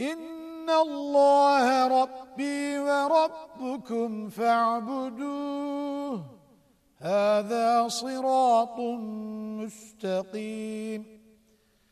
إن الله ربي وربكم فاعبدوه. هذا صراط مستقيم.